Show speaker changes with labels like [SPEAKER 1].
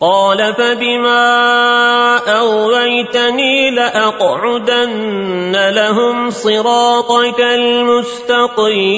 [SPEAKER 1] قال فبما أغيتني لأقعدن لهم صراطك المستقيم.